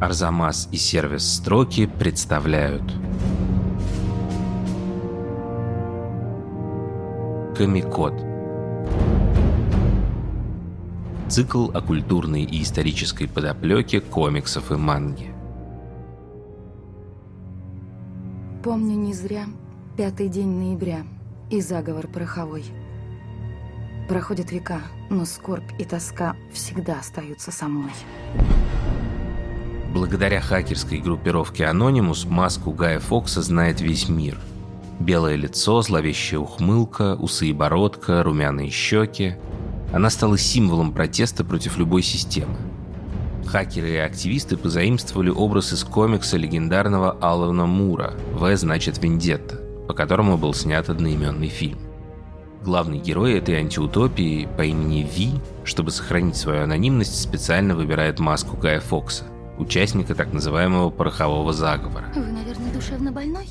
Арзамас и сервис «Строки» представляют Комикод Цикл о культурной и исторической подоплеке комиксов и манги Помню не зря пятый день ноября и заговор пороховой. Проходят века, но скорбь и тоска всегда остаются со мной. Благодаря хакерской группировке Anonymous маску Гая Фокса знает весь мир. Белое лицо, зловещая ухмылка, усы и бородка, румяные щеки. Она стала символом протеста против любой системы. Хакеры и активисты позаимствовали образ из комикса легендарного Алана Мура «В значит Вендетта», по которому был снят одноименный фильм. Главный герой этой антиутопии по имени Ви, чтобы сохранить свою анонимность, специально выбирает маску Гая Фокса – участника так называемого порохового заговора. Вы, наверное, душевно больной?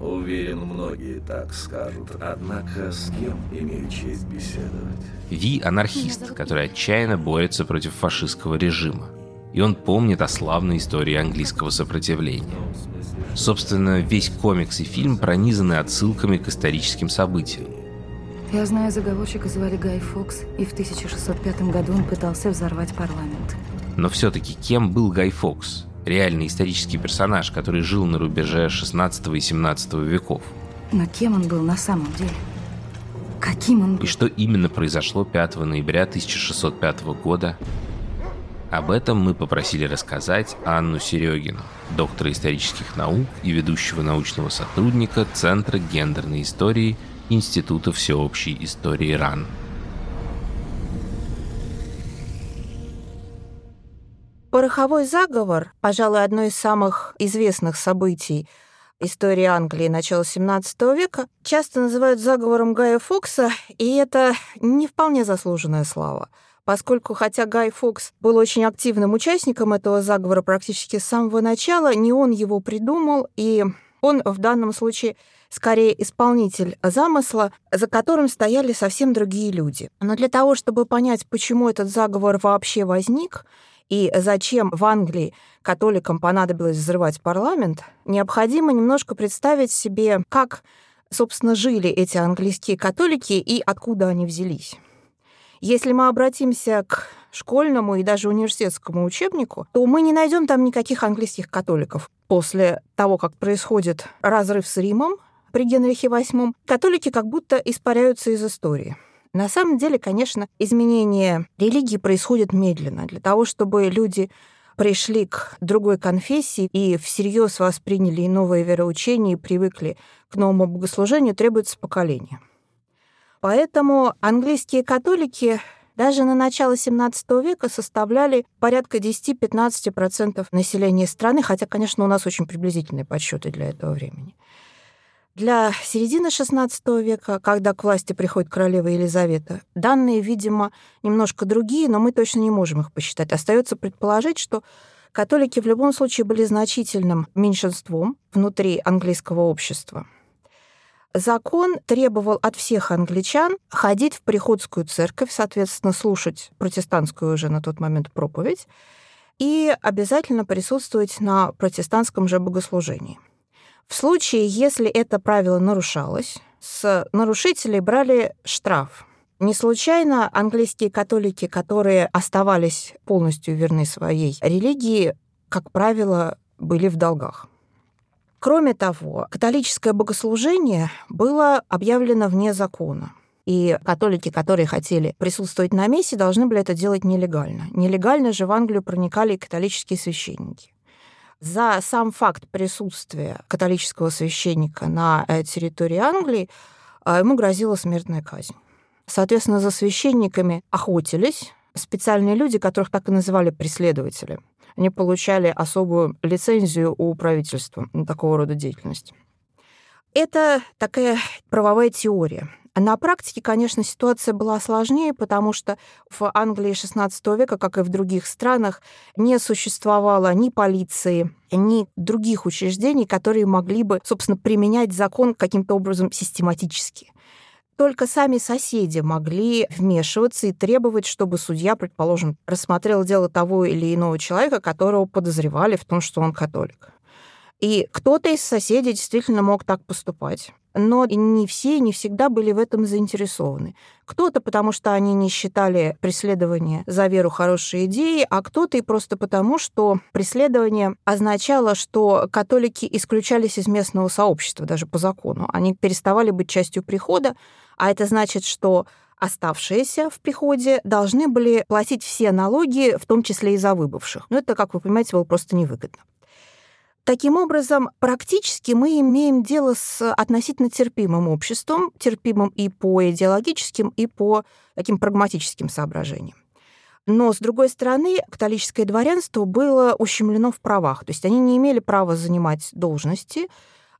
Уверен, многие так скажут, однако с кем имею честь беседовать? Ви – анархист, который отчаянно борется против фашистского режима. И он помнит о славной истории английского сопротивления. Собственно, весь комикс и фильм пронизаны отсылками к историческим событиям. Я знаю заговорщика звали Гай Фокс, и в 1605 году он пытался взорвать парламент. Но все-таки кем был Гай Фокс? Реальный исторический персонаж, который жил на рубеже 16 и 17 веков. Но кем он был на самом деле? Каким он был? И что именно произошло 5 ноября 1605 года? Об этом мы попросили рассказать Анну Серегину, доктора исторических наук и ведущего научного сотрудника Центра гендерной истории Института всеобщей истории РАН. Пороховой заговор, пожалуй, одно из самых известных событий истории Англии начала XVII века, часто называют заговором Гая Фокса, и это не вполне заслуженная слава поскольку хотя Гай Фокс был очень активным участником этого заговора практически с самого начала, не он его придумал, и он в данном случае скорее исполнитель замысла, за которым стояли совсем другие люди. Но для того, чтобы понять, почему этот заговор вообще возник, и зачем в Англии католикам понадобилось взрывать парламент, необходимо немножко представить себе, как, собственно, жили эти английские католики и откуда они взялись. Если мы обратимся к школьному и даже университетскому учебнику, то мы не найдем там никаких английских католиков. После того, как происходит разрыв с Римом при Генрихе VIII, католики как будто испаряются из истории. На самом деле, конечно, изменение религии происходит медленно. Для того, чтобы люди пришли к другой конфессии и всерьез восприняли новые вероучения и привыкли к новому богослужению, требуется поколение. Поэтому английские католики даже на начало XVII века составляли порядка 10-15% населения страны, хотя, конечно, у нас очень приблизительные подсчеты для этого времени. Для середины XVI века, когда к власти приходит королева Елизавета, данные, видимо, немножко другие, но мы точно не можем их посчитать. Остается предположить, что католики в любом случае были значительным меньшинством внутри английского общества. Закон требовал от всех англичан ходить в приходскую церковь, соответственно, слушать протестантскую уже на тот момент проповедь и обязательно присутствовать на протестантском же богослужении. В случае, если это правило нарушалось, с нарушителей брали штраф. Не случайно английские католики, которые оставались полностью верны своей религии, как правило, были в долгах. Кроме того, католическое богослужение было объявлено вне закона. И католики, которые хотели присутствовать на мессе, должны были это делать нелегально. Нелегально же в Англию проникали и католические священники за сам факт присутствия католического священника на э, территории Англии э, ему грозила смертная казнь. Соответственно, за священниками охотились специальные люди, которых так и называли преследователи. Они получали особую лицензию у правительства на такого рода деятельность. Это такая правовая теория. На практике, конечно, ситуация была сложнее, потому что в Англии XVI века, как и в других странах, не существовало ни полиции, ни других учреждений, которые могли бы, собственно, применять закон каким-то образом систематически. только сами соседи могли вмешиваться и требовать, чтобы судья, предположим, рассмотрел дело того или иного человека, которого подозревали в том, что он католик. И кто-то из соседей действительно мог так поступать. Но не все и не всегда были в этом заинтересованы. Кто-то потому, что они не считали преследование за веру хорошей идеей, а кто-то и просто потому, что преследование означало, что католики исключались из местного сообщества даже по закону. Они переставали быть частью прихода, а это значит, что оставшиеся в приходе должны были платить все налоги, в том числе и за выбывших. Но это, как вы понимаете, было просто невыгодно. Таким образом, практически мы имеем дело с относительно терпимым обществом, терпимым и по идеологическим, и по таким прагматическим соображениям. Но, с другой стороны, католическое дворянство было ущемлено в правах. То есть они не имели права занимать должности,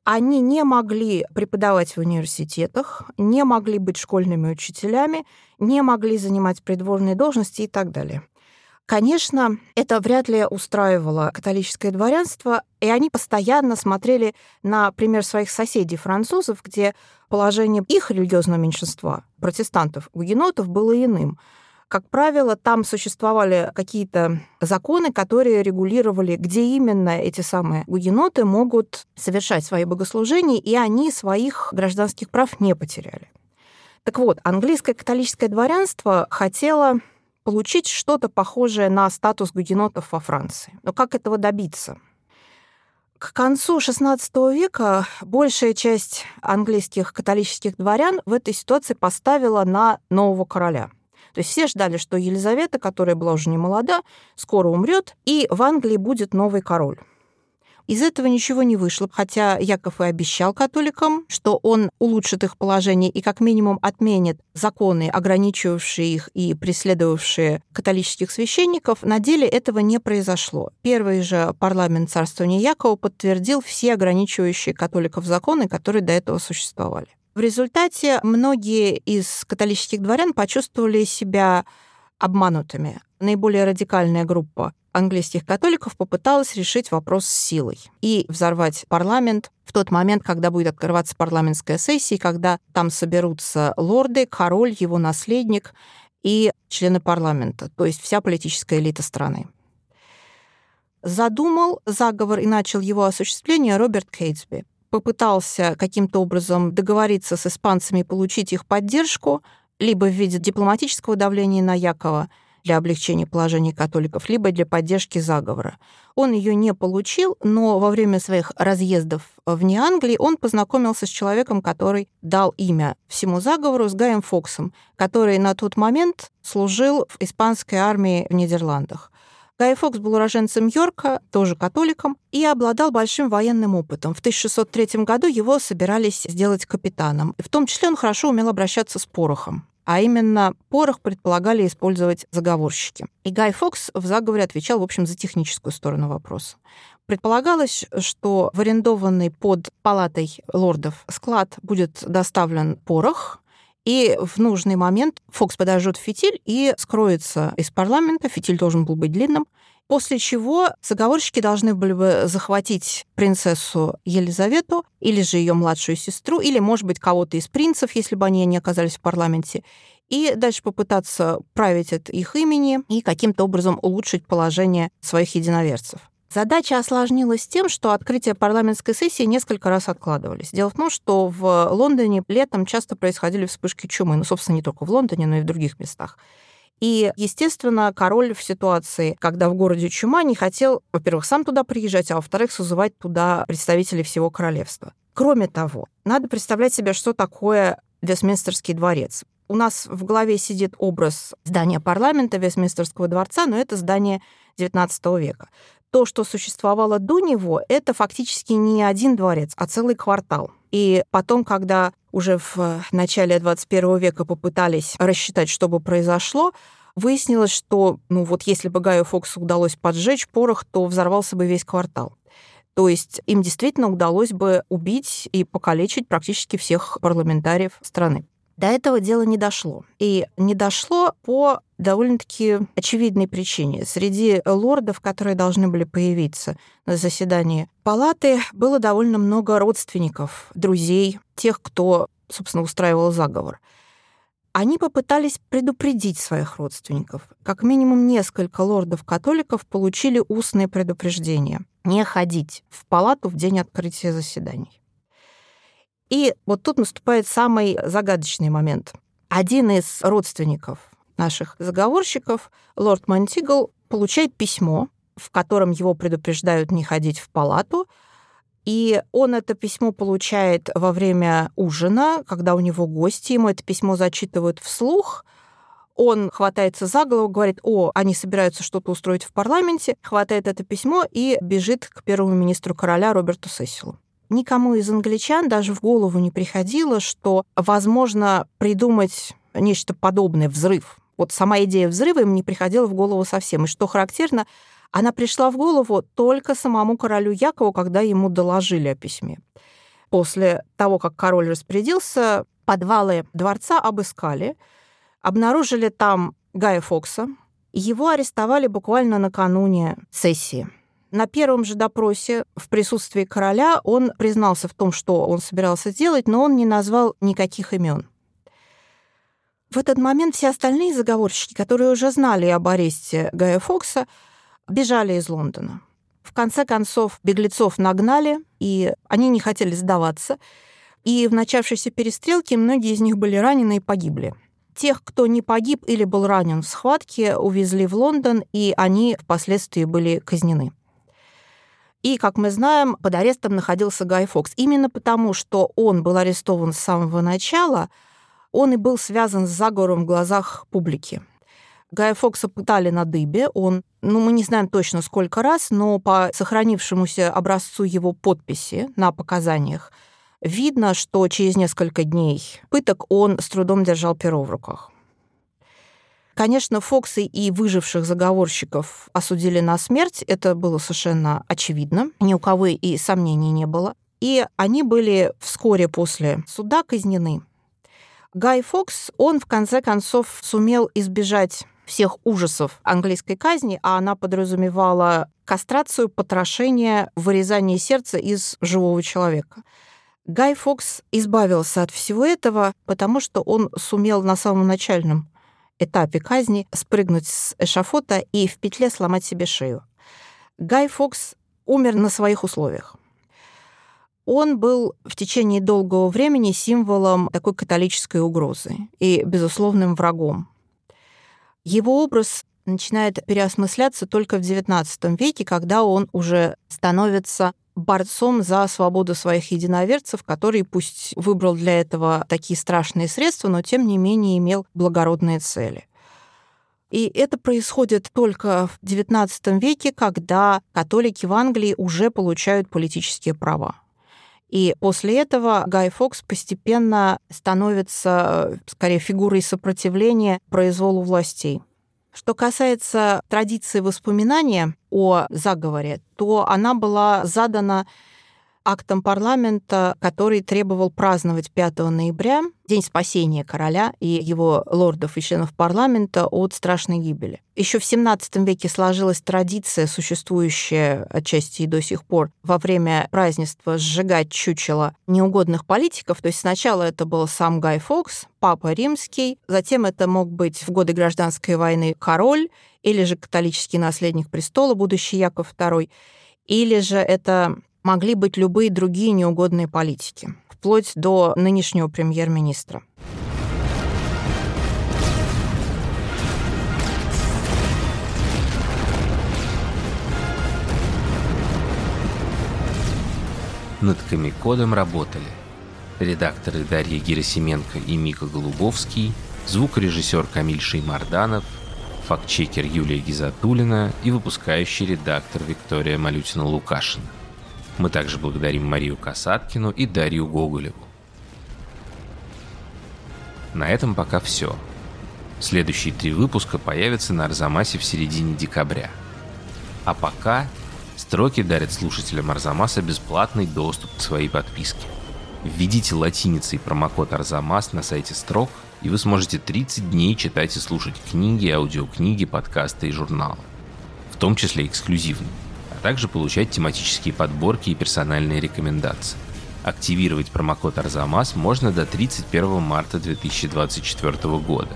они не могли преподавать в университетах, не могли быть школьными учителями, не могли занимать придворные должности и так далее. Конечно, это вряд ли устраивало католическое дворянство, и они постоянно смотрели на пример своих соседей французов, где положение их религиозного меньшинства, протестантов, гугенотов, было иным. Как правило, там существовали какие-то законы, которые регулировали, где именно эти самые гугеноты могут совершать свои богослужения, и они своих гражданских прав не потеряли. Так вот, английское католическое дворянство хотело получить что-то похожее на статус гугенотов во Франции. Но как этого добиться? К концу XVI века большая часть английских католических дворян в этой ситуации поставила на нового короля. То есть все ждали, что Елизавета, которая была уже не молода, скоро умрет, и в Англии будет новый король. Из этого ничего не вышло, хотя Яков и обещал католикам, что он улучшит их положение и как минимум отменит законы, ограничивавшие их и преследовавшие католических священников. На деле этого не произошло. Первый же парламент царствования Якова подтвердил все ограничивающие католиков законы, которые до этого существовали. В результате многие из католических дворян почувствовали себя обманутыми. Наиболее радикальная группа английских католиков попыталась решить вопрос с силой и взорвать парламент в тот момент, когда будет открываться парламентская сессия, когда там соберутся лорды, король, его наследник и члены парламента, то есть вся политическая элита страны. Задумал заговор и начал его осуществление Роберт Кейтсби. Попытался каким-то образом договориться с испанцами и получить их поддержку, либо в виде дипломатического давления на Якова – для облегчения положения католиков, либо для поддержки заговора. Он ее не получил, но во время своих разъездов вне Англии он познакомился с человеком, который дал имя всему заговору, с Гаем Фоксом, который на тот момент служил в испанской армии в Нидерландах. Гай Фокс был уроженцем Йорка, тоже католиком, и обладал большим военным опытом. В 1603 году его собирались сделать капитаном. В том числе он хорошо умел обращаться с порохом а именно порох предполагали использовать заговорщики. И Гай Фокс в заговоре отвечал, в общем, за техническую сторону вопроса. Предполагалось, что в арендованный под палатой лордов склад будет доставлен порох, и в нужный момент Фокс подожжет фитиль и скроется из парламента. Фитиль должен был быть длинным. После чего заговорщики должны были бы захватить принцессу Елизавету или же ее младшую сестру, или, может быть, кого-то из принцев, если бы они не оказались в парламенте, и дальше попытаться править от их имени и каким-то образом улучшить положение своих единоверцев. Задача осложнилась тем, что открытие парламентской сессии несколько раз откладывались. Дело в том, что в Лондоне летом часто происходили вспышки чумы, ну, собственно, не только в Лондоне, но и в других местах. И, естественно, король в ситуации, когда в городе чума, не хотел, во-первых, сам туда приезжать, а во-вторых, созывать туда представителей всего королевства. Кроме того, надо представлять себе, что такое Вестминстерский дворец. У нас в голове сидит образ здания парламента Вестминстерского дворца, но это здание XIX века. То, что существовало до него, это фактически не один дворец, а целый квартал. И потом, когда уже в начале 21 века попытались рассчитать, что бы произошло, выяснилось, что ну вот если бы Гаю Фоксу удалось поджечь порох, то взорвался бы весь квартал. То есть им действительно удалось бы убить и покалечить практически всех парламентариев страны. До этого дела не дошло. И не дошло по довольно-таки очевидной причине. Среди лордов, которые должны были появиться на заседании палаты, было довольно много родственников, друзей, тех, кто собственно, устраивал заговор, они попытались предупредить своих родственников. Как минимум несколько лордов-католиков получили устные предупреждения не ходить в палату в день открытия заседаний. И вот тут наступает самый загадочный момент. Один из родственников наших заговорщиков, лорд Монтигл, получает письмо, в котором его предупреждают не ходить в палату, и он это письмо получает во время ужина, когда у него гости, ему это письмо зачитывают вслух. Он хватается за голову, говорит, о, они собираются что-то устроить в парламенте, хватает это письмо и бежит к первому министру короля Роберту Сесилу. Никому из англичан даже в голову не приходило, что возможно придумать нечто подобное, взрыв. Вот сама идея взрыва им не приходила в голову совсем. И что характерно, она пришла в голову только самому королю Якову, когда ему доложили о письме. После того, как король распорядился, подвалы дворца обыскали, обнаружили там Гая Фокса. Его арестовали буквально накануне сессии. На первом же допросе в присутствии короля он признался в том, что он собирался делать, но он не назвал никаких имен. В этот момент все остальные заговорщики, которые уже знали об аресте Гая Фокса, бежали из Лондона. В конце концов, беглецов нагнали, и они не хотели сдаваться. И в начавшейся перестрелке многие из них были ранены и погибли. Тех, кто не погиб или был ранен в схватке, увезли в Лондон, и они впоследствии были казнены. И, как мы знаем, под арестом находился Гай Фокс. Именно потому, что он был арестован с самого начала, он и был связан с заговором в глазах публики. Гая Фокса пытали на дыбе. Он, ну, мы не знаем точно сколько раз, но по сохранившемуся образцу его подписи на показаниях видно, что через несколько дней пыток он с трудом держал перо в руках. Конечно, Фоксы и выживших заговорщиков осудили на смерть. Это было совершенно очевидно. Ни у кого и сомнений не было. И они были вскоре после суда казнены. Гай Фокс, он в конце концов сумел избежать всех ужасов английской казни, а она подразумевала кастрацию, потрошение, вырезание сердца из живого человека. Гай Фокс избавился от всего этого, потому что он сумел на самом начальном этапе казни спрыгнуть с эшафота и в петле сломать себе шею. Гай Фокс умер на своих условиях. Он был в течение долгого времени символом такой католической угрозы и безусловным врагом его образ начинает переосмысляться только в XIX веке, когда он уже становится борцом за свободу своих единоверцев, который пусть выбрал для этого такие страшные средства, но тем не менее имел благородные цели. И это происходит только в XIX веке, когда католики в Англии уже получают политические права. И после этого Гай Фокс постепенно становится, скорее, фигурой сопротивления произволу властей. Что касается традиции воспоминания о заговоре, то она была задана актом парламента, который требовал праздновать 5 ноября День спасения короля и его лордов и членов парламента от страшной гибели. Еще в 17 веке сложилась традиция, существующая отчасти и до сих пор, во время празднества сжигать чучело неугодных политиков. То есть сначала это был сам Гай Фокс, папа римский, затем это мог быть в годы гражданской войны король или же католический наследник престола, будущий Яков II, или же это могли быть любые другие неугодные политики, вплоть до нынешнего премьер-министра. Над Комикодом работали редакторы Дарья Герасименко и Мика Голубовский, звукорежиссер Камиль Шеймарданов, фактчекер Юлия Гизатулина и выпускающий редактор Виктория Малютина-Лукашина. Мы также благодарим Марию Касаткину и Дарью Гоголеву. На этом пока все. Следующие три выпуска появятся на Арзамасе в середине декабря. А пока строки дарят слушателям Арзамаса бесплатный доступ к своей подписке. Введите латиницей промокод Арзамас на сайте строк, и вы сможете 30 дней читать и слушать книги, аудиокниги, подкасты и журналы. В том числе эксклюзивные также получать тематические подборки и персональные рекомендации. Активировать промокод Арзамас можно до 31 марта 2024 года.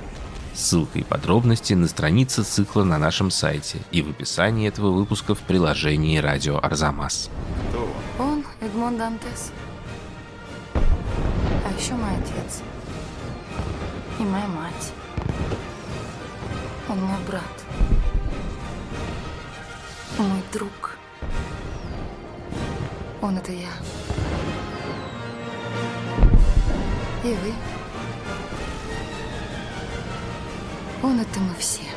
Ссылка и подробности на странице цикла на нашем сайте и в описании этого выпуска в приложении «Радио Арзамас». Кто он? Он Эдмон Дантес. А еще мой отец. И моя мать. Он мой брат. Мой друг. Он это я. И вы. Он это мы все.